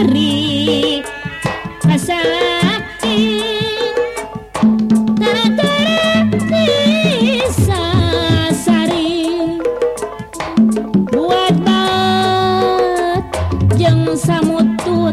hari asa buat bat jeng samutut.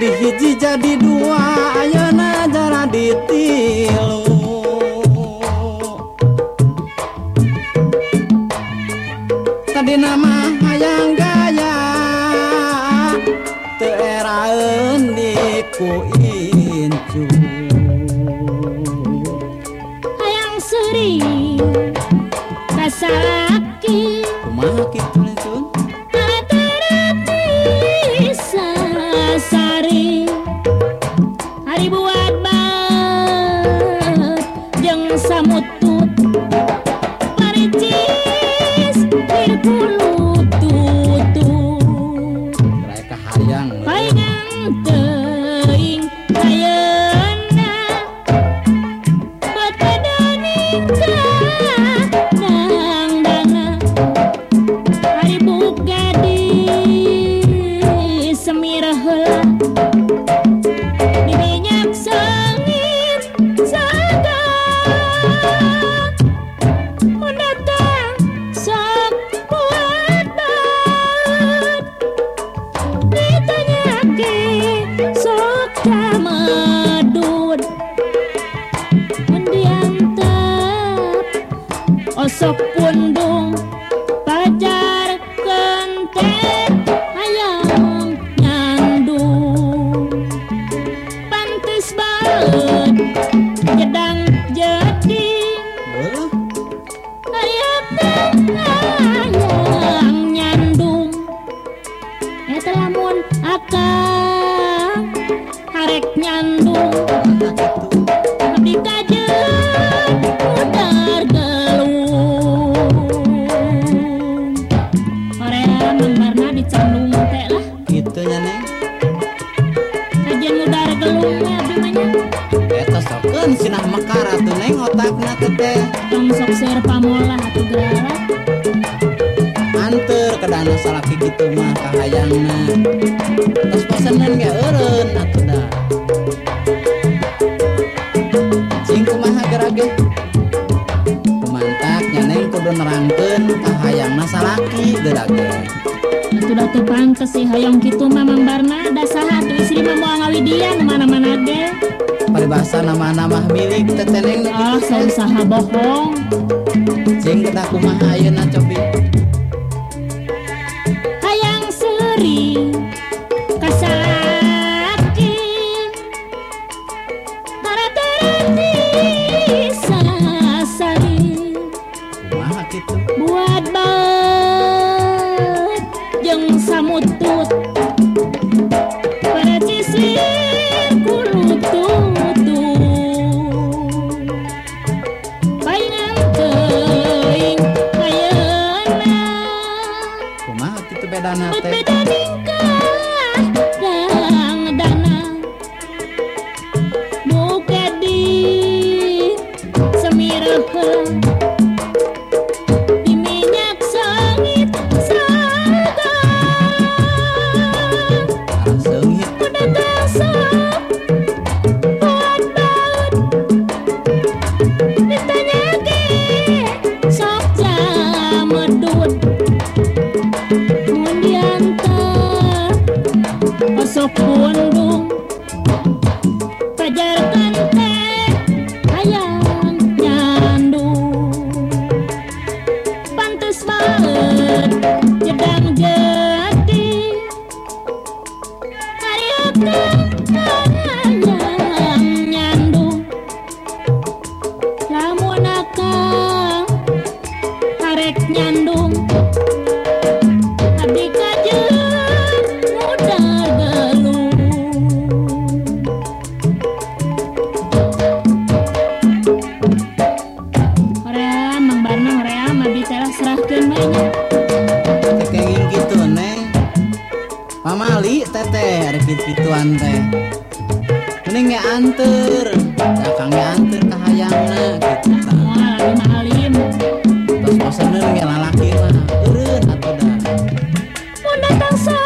jadi hiji jadi dua ayeuna jara ditilu. Tadi nama hayang gaya teu di diku sok pundung pajar kentet ayam nyandung. Pantes banget jedang jadi hayang nyandung. Eta lamun akang harek nyandung. Eta sokeun sinah mekar atuh neng otakna teh. Tong sok seur pamola atuh galak. Anter kedana salaki kitu mah kahayangna. Tos pesenan ge eureun atuh da. Cing kumaha gerage? Kumantak nya neng kudu nerangkeun kahayangna salaki gerage. sudah pantes kasih hayang gitu mamam barna dasaha tuh istri mama ngawi dia mana-mana ge. Paribasa nama-nama milik teteneng ah oh, saya usaha bohong. Jeng kita kumaha ayeuna cobi? Hayang seri quedan. teh arek pintuan teh mending ya anter dakangnya anter kahayangna gitu tah moal terus lalaki lah datang sa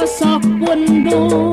pesok bundu.